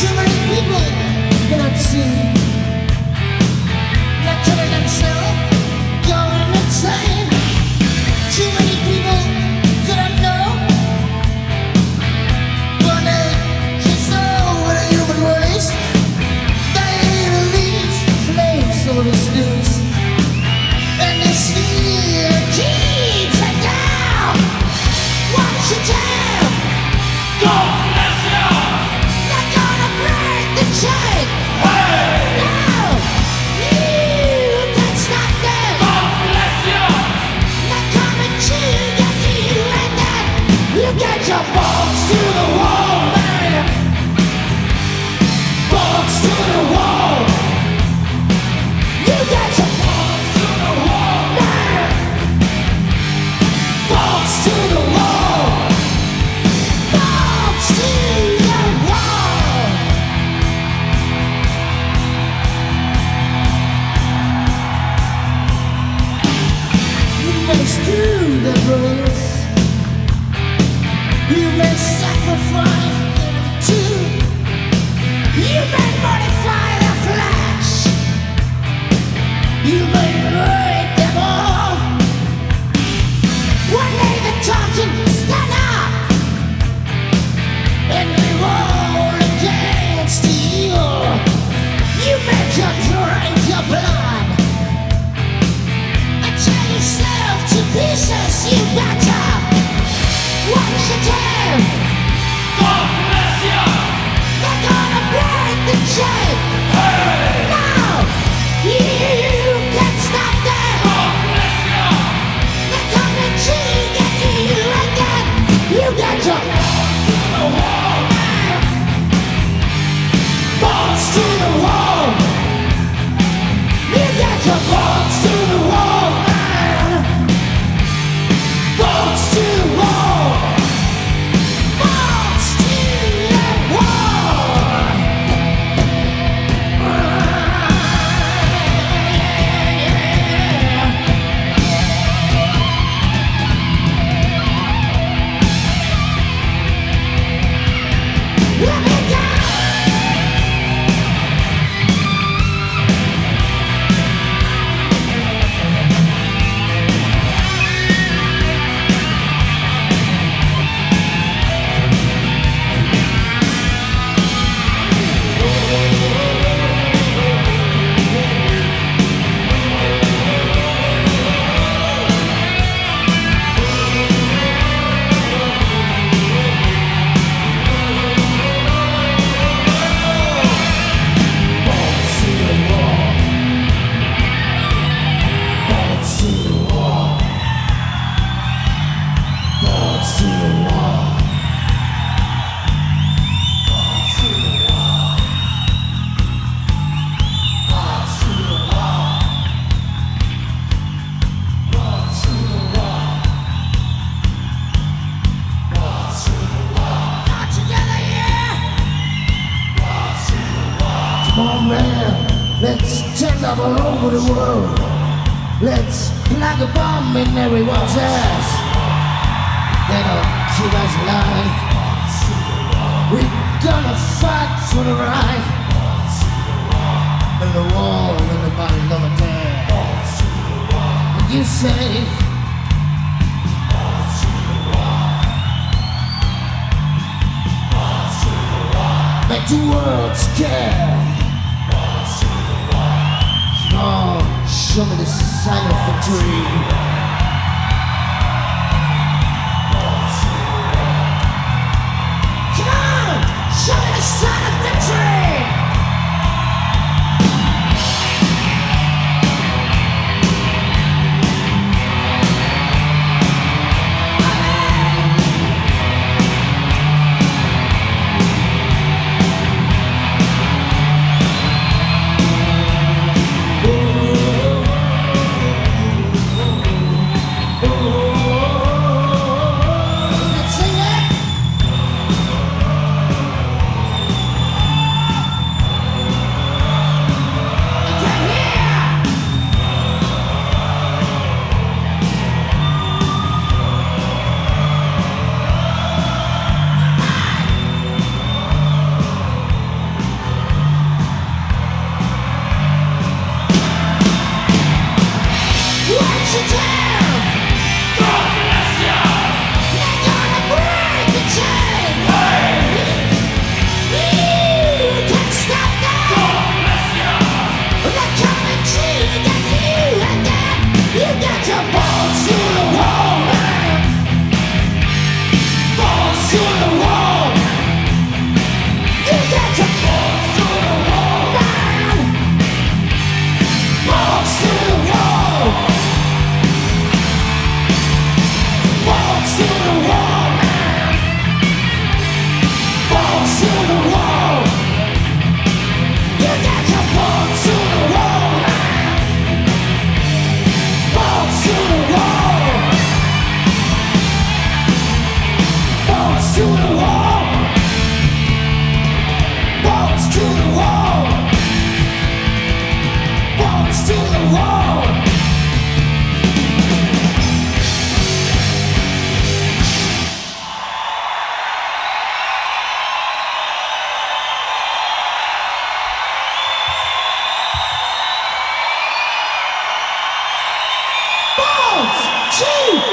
Naturally people cannot see. Naturally themselves. Strew the. You may sacrifice them too. You may the flesh. You may break You over the world. Let's plug a bomb in everyone's ass. That'll keep us alive. We're gonna fight for the right. And the war, everybody gonna dare. And you say, make the world scared. Show me the sign of victory. She!